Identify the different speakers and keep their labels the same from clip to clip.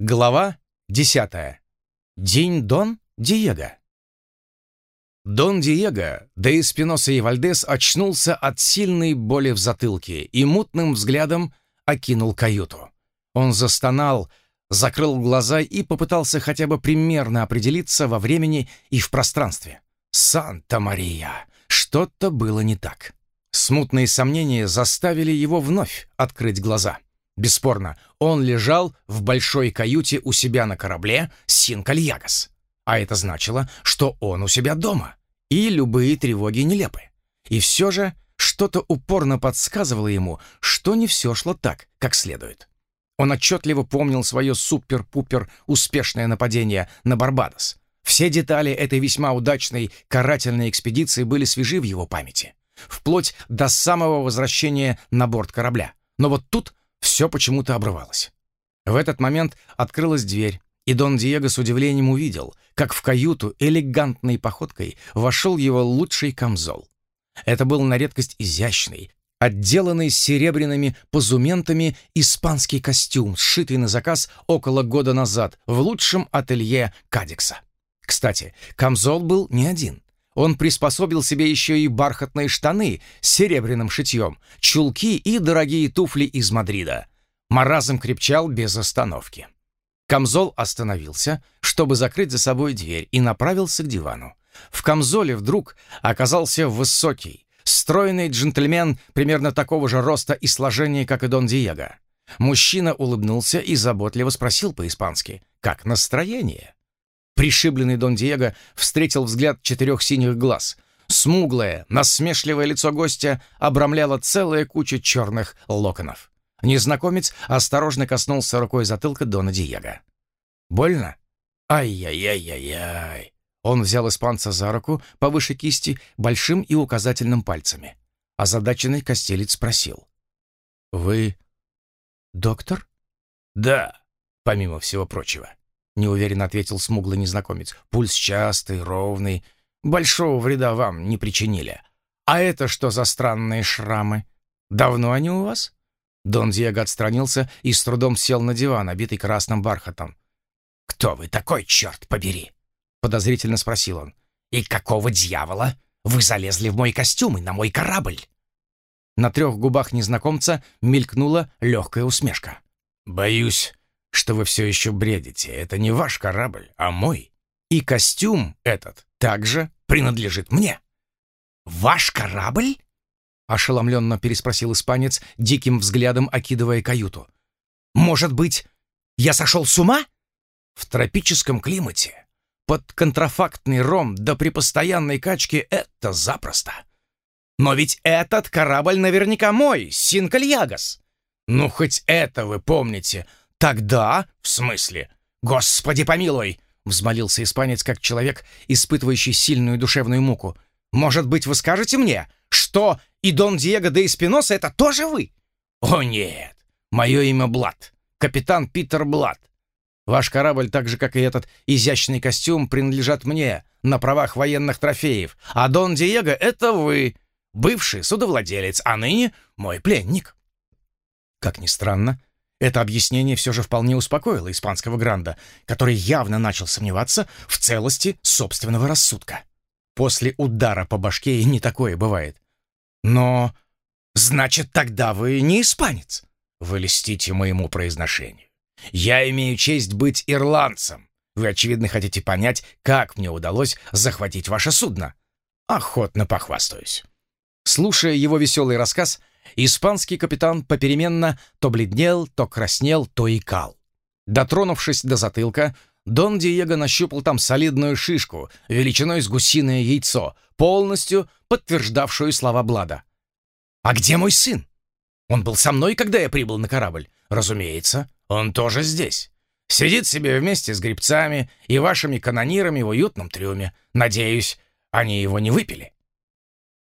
Speaker 1: Глава 10. День Дон Диего. Дон Диего, да и и Вальдес очнулся от сильной боли в затылке и мутным взглядом окинул каюту. Он застонал, закрыл глаза и попытался хотя бы примерно определиться во времени и в пространстве. Санта-Мария! Что-то было не так. Смутные сомнения заставили его вновь открыть глаза. Бесспорно, он лежал в большой каюте у себя на корабле Синкальягас. А это значило, что он у себя дома. И любые тревоги нелепы. И все же что-то упорно подсказывало ему, что не все шло так, как следует. Он отчетливо помнил свое супер-пупер успешное нападение на Барбадос. Все детали этой весьма удачной карательной экспедиции были свежи в его памяти, вплоть до самого возвращения на борт корабля. Но вот тут все почему-то обрывалось. В этот момент открылась дверь, и Дон Диего с удивлением увидел, как в каюту элегантной походкой вошел его лучший камзол. Это был на редкость изящный, отделанный серебряными позументами испанский костюм, сшитый на заказ около года назад в лучшем ателье Кадикса. Кстати, камзол был не один. Он приспособил себе еще и бархатные штаны с серебряным шитьем, чулки и дорогие туфли из Мадрида. Маразм крепчал без остановки. Камзол остановился, чтобы закрыть за собой дверь, и направился к дивану. В камзоле вдруг оказался высокий, стройный джентльмен примерно такого же роста и сложения, как и Дон Диего. Мужчина улыбнулся и заботливо спросил по-испански «Как настроение?». Пришибленный Дон Диего встретил взгляд четырех синих глаз. Смуглое, насмешливое лицо гостя обрамляла целая куча черных локонов. Незнакомец осторожно коснулся рукой затылка Дона Диего. «Больно?» «Ай-яй-яй-яй-яй!» Он взял испанца за руку повыше кисти большим и указательным пальцами. Озадаченный костелец спросил. «Вы доктор?» «Да, помимо всего прочего неуверенно ответил смуглый незнакомец. Пульс частый, ровный. Большого вреда вам не причинили. А это что за странные шрамы? Давно они у вас? Дон Диего отстранился и с трудом сел на диван, обитый красным бархатом. «Кто вы такой, черт побери?» — подозрительно спросил он. «И какого дьявола вы залезли в мой костюм и на мой корабль?» На трех губах незнакомца мелькнула легкая усмешка. «Боюсь, что вы все еще бредите. Это не ваш корабль, а мой. И костюм этот также принадлежит мне». «Ваш корабль?» — ошеломленно переспросил испанец, диким взглядом окидывая каюту. «Может быть, я сошел с ума?» «В тропическом климате, под контрафактный ром да при постоянной качке это запросто. Но ведь этот корабль наверняка мой, Синкальягас. Ну, хоть это вы помните, «Тогда? В смысле? Господи помилуй!» — взмолился испанец как человек, испытывающий сильную душевную муку. «Может быть, вы скажете мне, что и Дон Диего де Эспиноса — это тоже вы?» «О, нет! Мое имя Блад. Капитан Питер Блад. Ваш корабль, так же, как и этот изящный костюм, принадлежат мне на правах военных трофеев, а Дон Диего — это вы, бывший судовладелец, а ныне мой пленник». Как ни странно, это объяснение все же вполне успокоило испанского Гранда, который явно начал сомневаться в целости собственного рассудка. После удара по башке и не такое бывает. Но... Значит, тогда вы не испанец. Вы льстите моему произношению. Я имею честь быть ирландцем. Вы, очевидно, хотите понять, как мне удалось захватить ваше судно. Охотно похвастаюсь. Слушая его веселый рассказ, Испанский капитан попеременно то бледнел, то краснел, то икал. Дотронувшись до затылка, Дон Диего нащупал там солидную шишку, величиной с гусиное яйцо, полностью подтверждавшую слова Блада. «А где мой сын? Он был со мной, когда я прибыл на корабль. Разумеется, он тоже здесь. Сидит себе вместе с грибцами и вашими канонирами в уютном трюме. Надеюсь, они его не выпили».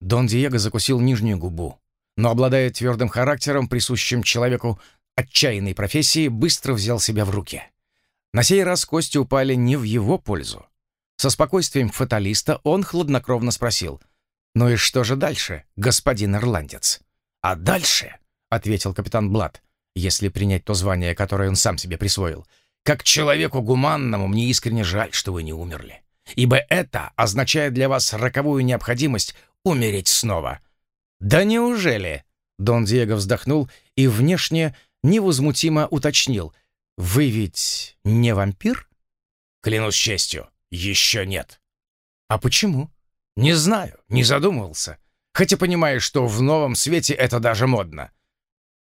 Speaker 1: Дон Диего закусил нижнюю губу но, обладая твердым характером, присущим человеку отчаянной профессии, быстро взял себя в руки. На сей раз кости упали не в его пользу. Со спокойствием фаталиста он хладнокровно спросил, «Ну и что же дальше, господин ирландец?» «А дальше», — ответил капитан Блад, если принять то звание, которое он сам себе присвоил, Как человеку гуманному мне искренне жаль, что вы не умерли, ибо это означает для вас роковую необходимость умереть снова». «Да неужели?» Дон Диего вздохнул и внешне невозмутимо уточнил. «Вы ведь не вампир?» «Клянусь честью, еще нет». «А почему?» «Не знаю, не задумывался. Хотя понимаю, что в новом свете это даже модно».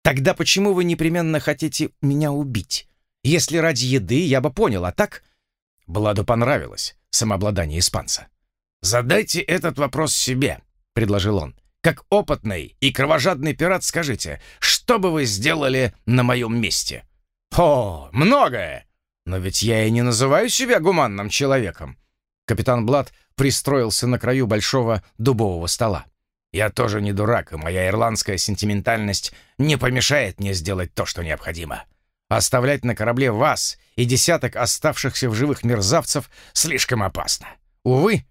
Speaker 1: «Тогда почему вы непременно хотите меня убить? Если ради еды, я бы понял, а так...» Бладу понравилось самообладание испанца. «Задайте этот вопрос себе», — предложил он. Как опытный и кровожадный пират скажите, что бы вы сделали на моем месте? О, многое! Но ведь я и не называю себя гуманным человеком. Капитан Блад пристроился на краю большого дубового стола. Я тоже не дурак, и моя ирландская сентиментальность не помешает мне сделать то, что необходимо. Оставлять на корабле вас и десяток оставшихся в живых мерзавцев слишком опасно. Увы,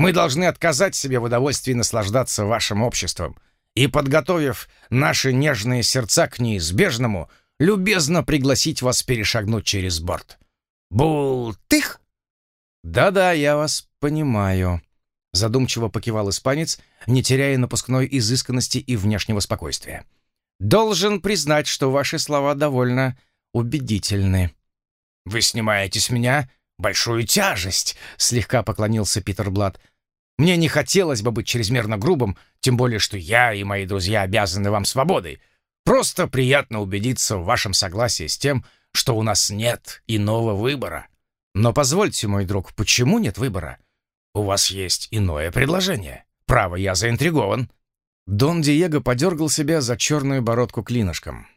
Speaker 1: мы должны отказать себе в удовольствии наслаждаться вашим обществом и, подготовив наши нежные сердца к неизбежному, любезно пригласить вас перешагнуть через борт. Бултых? Да-да, я вас понимаю. Задумчиво покивал испанец, не теряя напускной изысканности и внешнего спокойствия. Должен признать, что ваши слова довольно убедительны. Вы снимаете с меня большую тяжесть, слегка поклонился Питер Блад. Мне не хотелось бы быть чрезмерно грубым, тем более, что я и мои друзья обязаны вам свободой. Просто приятно убедиться в вашем согласии с тем, что у нас нет иного выбора. Но позвольте, мой друг, почему нет выбора? У вас есть иное предложение. Право, я заинтригован. Дон Диего подергал себя за черную бородку клинышком.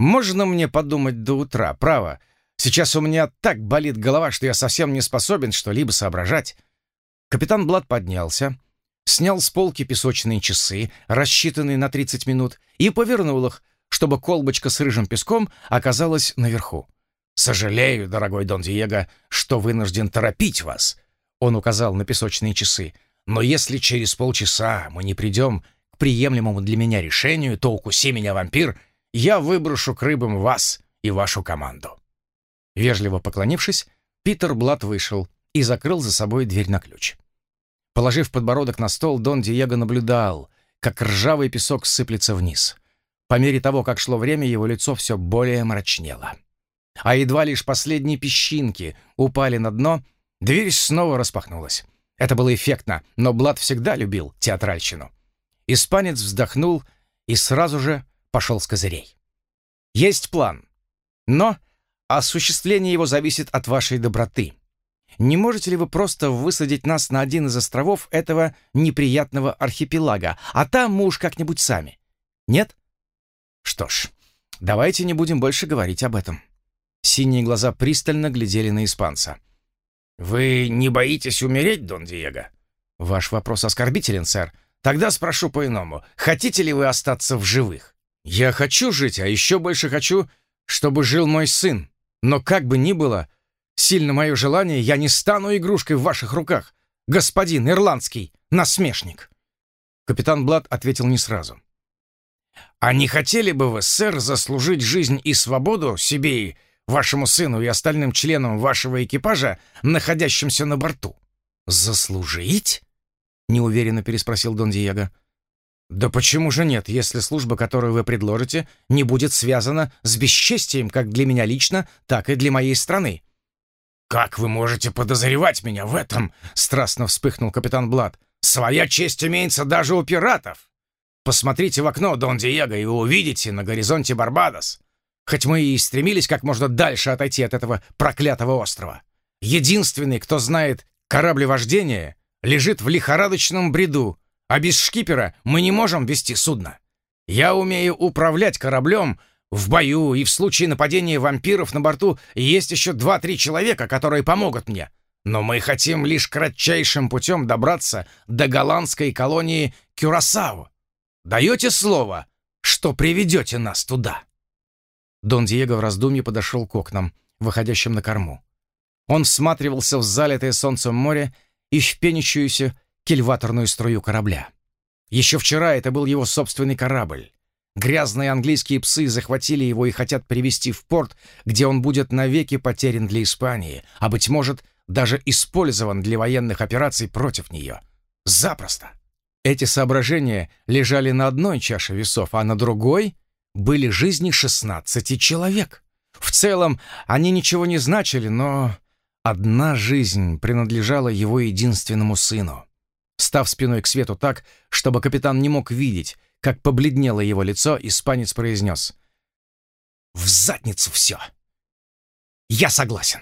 Speaker 1: «Можно мне подумать до утра, право? Сейчас у меня так болит голова, что я совсем не способен что-либо соображать. Капитан Блад поднялся, снял с полки песочные часы, рассчитанные на 30 минут, и повернул их, чтобы колбочка с рыжим песком оказалась наверху. «Сожалею, дорогой Дон Диего, что вынужден торопить вас», — он указал на песочные часы. «Но если через полчаса мы не придем к приемлемому для меня решению, то укуси меня, вампир, я выброшу к рыбам вас и вашу команду». Вежливо поклонившись, Питер Блад вышел и закрыл за собой дверь на ключ. Положив подбородок на стол, Дон Диего наблюдал, как ржавый песок сыплется вниз. По мере того, как шло время, его лицо все более мрачнело. А едва лишь последние песчинки упали на дно, дверь снова распахнулась. Это было эффектно, но Блад всегда любил театральщину. Испанец вздохнул и сразу же пошел с козырей. «Есть план, но осуществление его зависит от вашей доброты. Не можете ли вы просто высадить нас на один из островов этого неприятного архипелага, а там мы уж как-нибудь сами? Нет? Что ж, давайте не будем больше говорить об этом. Синие глаза пристально глядели на испанца. «Вы не боитесь умереть, Дон Диего?» «Ваш вопрос оскорбителен, сэр. Тогда спрошу по-иному. Хотите ли вы остаться в живых?» «Я хочу жить, а еще больше хочу, чтобы жил мой сын. Но как бы ни было, Сильно мое желание, я не стану игрушкой в ваших руках, господин ирландский насмешник. Капитан Блад ответил не сразу. «А не хотели бы вы, сэр, заслужить жизнь и свободу себе и вашему сыну и остальным членам вашего экипажа, находящимся на борту?» «Заслужить?» — неуверенно переспросил Дон Диего. «Да почему же нет, если служба, которую вы предложите, не будет связана с бесчестием как для меня лично, так и для моей страны?» «Как вы можете подозревать меня в этом?» — страстно вспыхнул капитан Блад. «Своя честь имеется даже у пиратов. Посмотрите в окно, Дон Диего, и вы увидите на горизонте Барбадос. Хоть мы и стремились как можно дальше отойти от этого проклятого острова. Единственный, кто знает кораблевождение, лежит в лихорадочном бреду, а без шкипера мы не можем вести судно. Я умею управлять кораблем, в бою и в случае нападения вампиров на борту есть еще два-три человека, которые помогут мне. Но мы хотим лишь кратчайшим путем добраться до голландской колонии Кюрасао. Даете слово, что приведете нас туда?» Дон Диего в раздумье подошел к окнам, выходящим на корму. Он всматривался в залитое солнцем море и в пенящуюся кильваторную струю корабля. Еще вчера это был его собственный корабль, Грязные английские псы захватили его и хотят привести в порт, где он будет навеки потерян для Испании, а, быть может, даже использован для военных операций против нее. Запросто. Эти соображения лежали на одной чаше весов, а на другой были жизни 16 человек. В целом они ничего не значили, но одна жизнь принадлежала его единственному сыну. Став спиной к свету так, чтобы капитан не мог видеть, как побледнело его лицо, испанец произнес «В задницу все! Я согласен!»